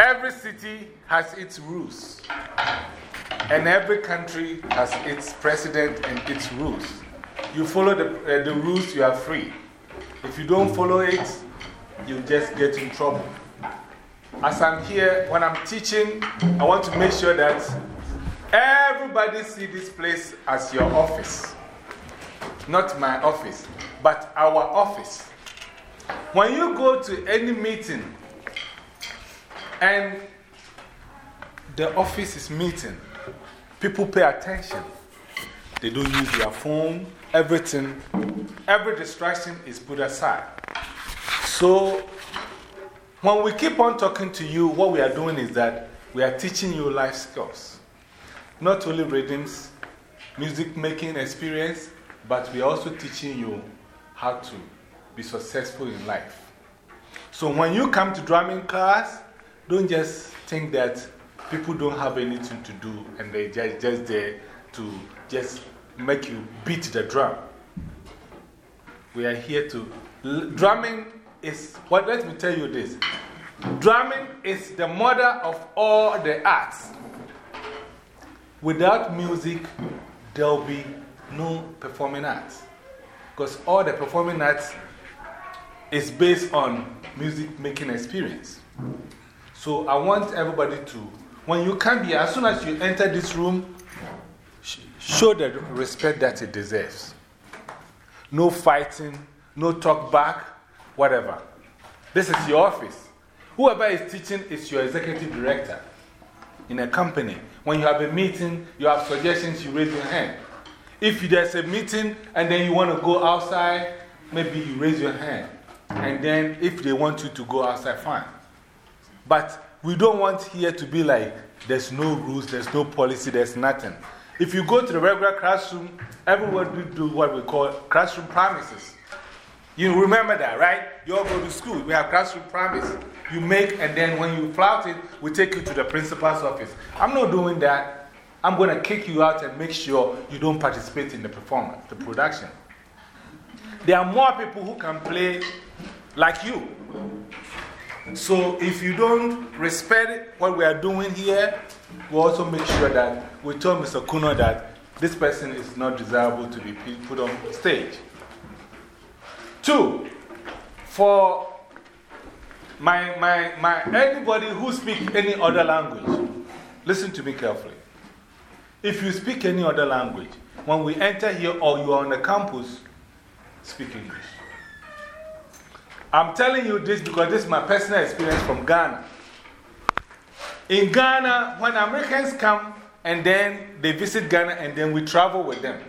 Every city has its rules, and every country has its president and its rules. You follow the, uh, the rules, you are free. If you don't follow it, you just get in trouble. As I'm here, when I'm teaching, I want to make sure that everybody see this place as your office. Not my office, but our office. When you go to any meeting and the office is meeting, people pay attention. They don't use their phone, everything, every distraction is put aside. So, when we keep on talking to you, what we are doing is that we are teaching you life skills. Not only readings, music making experience, but we are also teaching you how to be successful in life. So when you come to drumming class, don't just think that people don't have anything to do and they're just, just there to just make you beat the drum. We are here to. Drumming is, what, let me tell you this drumming is the mother of all the arts. Without music, there will be no performing arts. Because all the performing arts is based on music making experience. So I want everybody to, when you come here, as soon as you enter this room, show the respect that it deserves. No fighting, no talk back, whatever. This is your office. Whoever is teaching is your executive director in a company. When you have a meeting, you have suggestions, you raise your hand. If there's a meeting and then you want to go outside, maybe you raise your hand. And then if they want you to go outside, fine. But we don't want here to be like there's no rules, there's no policy, there's nothing. If you go to the regular classroom, everyone do what we call classroom promises. You remember that, right? You all go to school, we have classroom promises. You make, and then when you flout it, we take you to the principal's office. I'm not doing that. I'm going to kick you out and make sure you don't participate in the performance, the production. There are more people who can play like you. So if you don't respect what we are doing here, we also make sure that we tell Mr. Kuno that this person is not desirable to be put on stage. Two, for my, my, my, anybody who speaks any other language, listen to me carefully. If you speak any other language, when we enter here or you are on the campus, speak English. I'm telling you this because this is my personal experience from Ghana. In Ghana, when Americans come and then they visit Ghana and then we travel with them,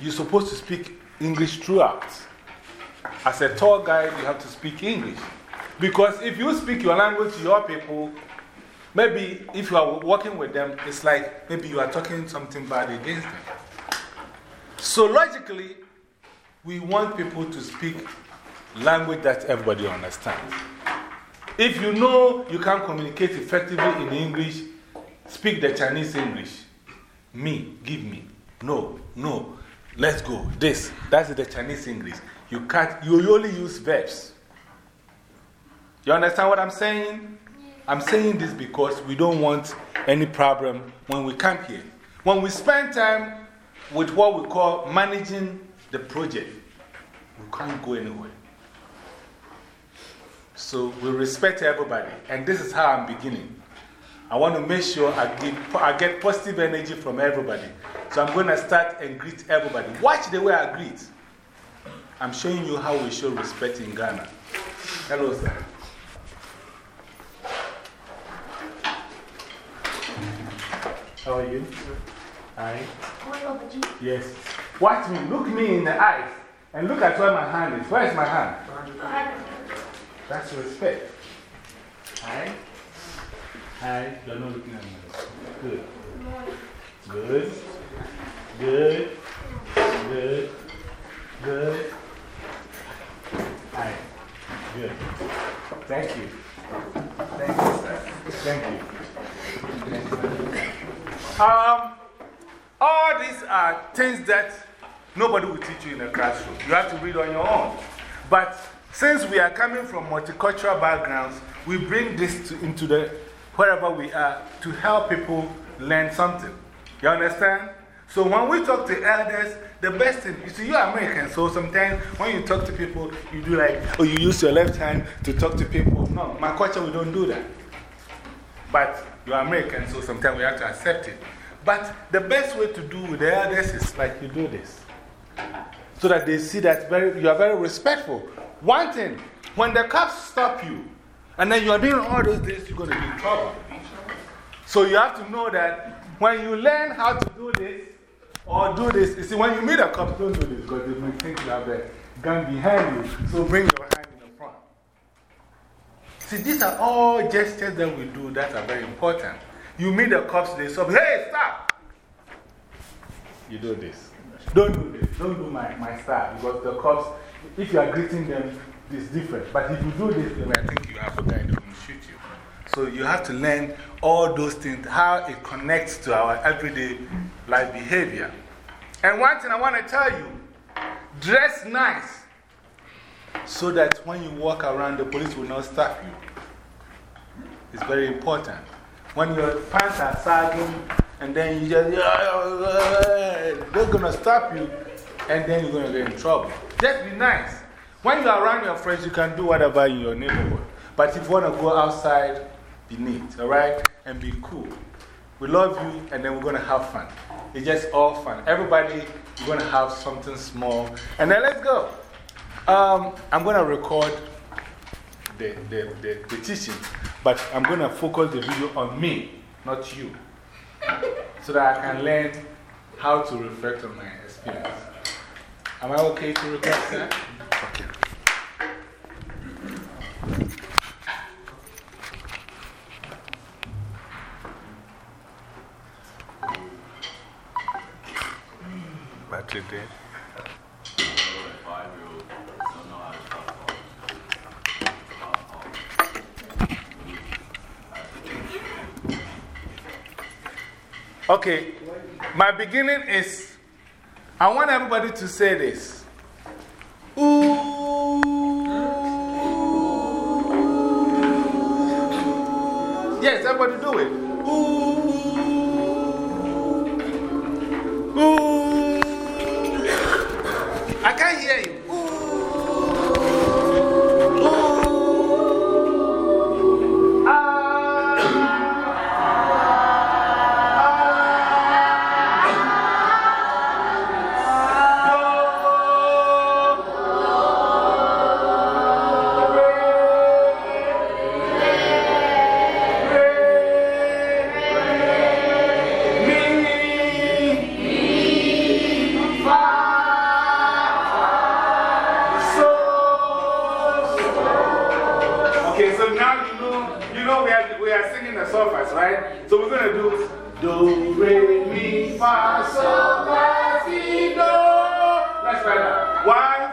you're supposed to speak English throughout. As a tour guide, you have to speak English. Because if you speak your language to your people, maybe if you are working with them, it's like maybe you are talking something bad against them. So logically, we want people to speak language that everybody understands. If you know you can't communicate effectively in English, speak the Chinese English. Me, give me. No, no. Let's go. This. That's the Chinese English. You, can't, you only use verbs. You understand what I'm saying? I'm saying this because we don't want any problem when we come here. When we spend time with what we call managing the project, we can't go anywhere. So we respect everybody. And this is how I'm beginning. I want to make sure I, give, I get positive energy from everybody. So I'm going to start and greet everybody. Watch the way I greet. I'm showing you how we show respect in Ghana. Hello, sir. How are you? Hi. Yes. Watch me. Look me in the eyes. And look at where my hand is. Where is my hand? That's respect. Hi. Hi. You're not looking at me. Good. Good. Good. Good. Good. Hi. Good. Thank you. Thank you, sir. Thank you. Thank you. Um, all these are things that nobody will teach you in a classroom. You have to read on your own. But since we are coming from multicultural backgrounds, we bring this to, into the wherever we are to help people learn something. You understand? So when we talk to elders, the best thing, you see, you're American, so sometimes when you talk to people, you do like, oh, you use your left hand to talk to people. No, my culture, we don't do that. But you're American, so sometimes we have to accept it. But the best way to do with the elders is like you do this. So that they see that very, you are very respectful. One thing, when the cops stop you, and then you are doing all those things, you're going to be in trouble. So you have to know that when you learn how to do this or do this, you see, when you meet a cop, don't do this because they may think you have a gun behind you. So bring your hand in the front. See, these are all gestures that we do that are very important. You meet the cops, they stop, hey, stop! You do this. Don't do this. Don't do my, my style because the cops, if you are greeting them, it's different. But if you do this, they might think you have guy that will shoot you. So you have to learn all those things, how it connects to our everyday life behavior. And one thing I want to tell you dress nice so that when you walk around, the police will not stop you. It's very important. When your pants are sagging and then you just, they're going to stop you and then you're going to get in trouble. Just be nice. When you're around your friends, you can do whatever in your neighborhood. But if you want to go outside, be neat, all right? And be cool. We love you, and then we're going to have fun. It's just all fun. Everybody, you're going to have something small. And then let's go. Um, I'm going to record the, the, the, the teaching, but I'm going to focus the video on me, not you, so that I can learn how to reflect on my experience. Am I okay to record that? Okay. Battery dead. Okay, my beginning is I want everybody to say this. Ooh. Yes, everybody do it. Ooh. Do Re, Mi, Fa, Sol, La, Si, Do. Let's try that. One,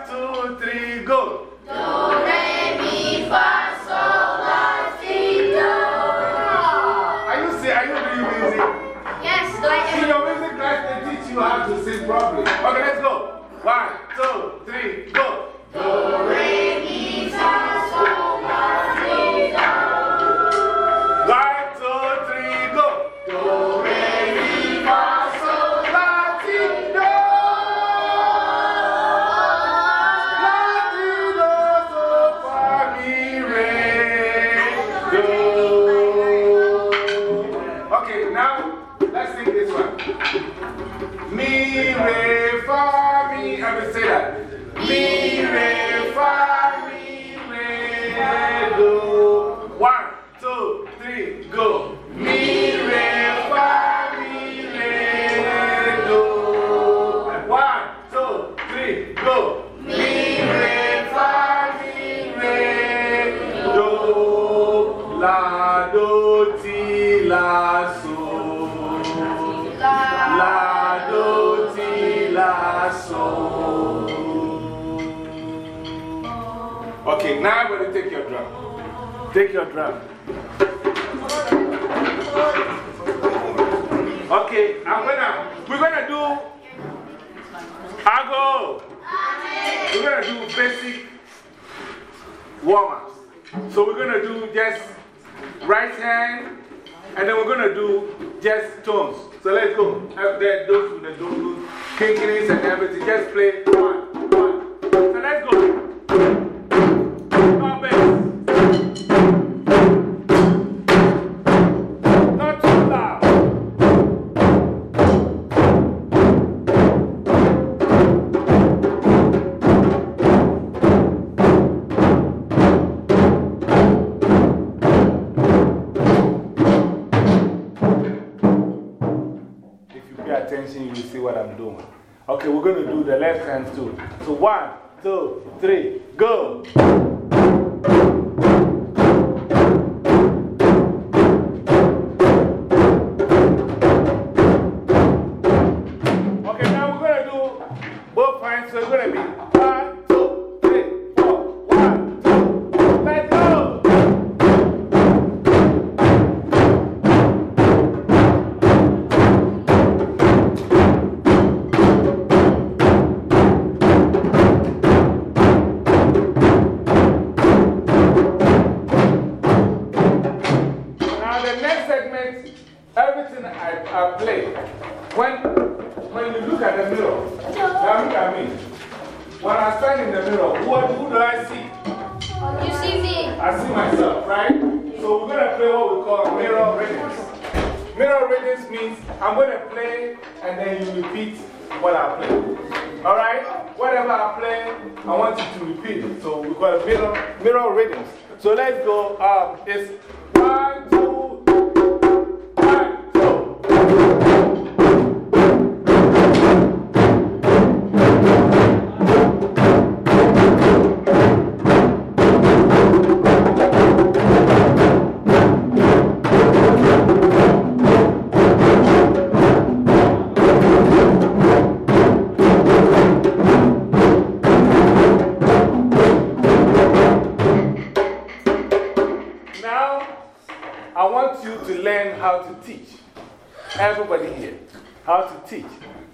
Okay, now I'm going to take your drum. Take your drum. Okay, I'm gonna, we're gonna do, I'll. We're gonna do basic warm ups. So we're gonna do just right hand, and then we're gonna do just tones. So let's go. Have that, those with the don't kinkiness and everything. Just play one. Okay, we're going to do the left hand too. So one, two, three, go. echo rhythms means I'm going to play and then you repeat what I play. Alright? Whatever I play, I want you to repeat it. So we've got mirror, mirror rhythms. So let's go. Um, it's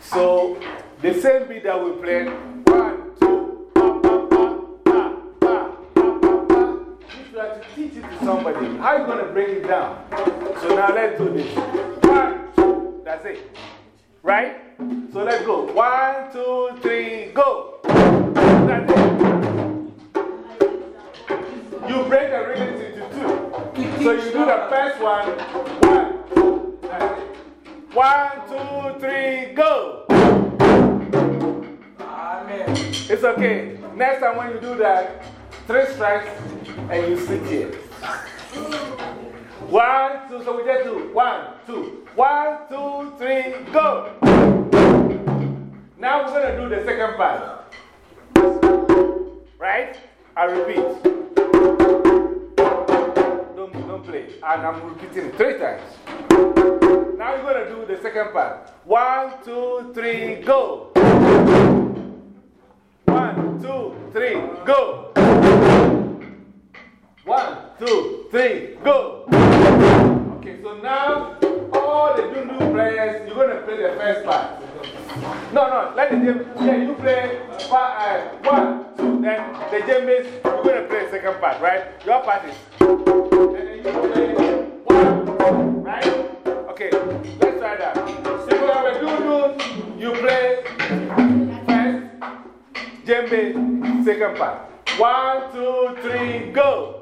So the same beat that we played, one, two, somebody, how are you going to break it down? So now let's do this. One, two, that's it. Right? So let's go. One, two, three, go. That's it. You break the rhythm into two. So you do the first one. One. One, two, three, go. Amen. It's okay. Next time when you do that, three strikes and you sit here. One, two, so we just do One two three go. Now we're going to do the second part. Right? I repeat. Don't, don't play. And I'm repeating three times. I'm going to do the second part. One, two, three, go. One, two, three, go. One, two, three, go. Okay, so now all the Dundu players, you're going to play the first part. No, no, let the djembe, yeah, you play five, uh, one, two, then the djembe is, you're going to play the second part, right? Your part is. And then you play. Djembe, second part. One, two, three, go!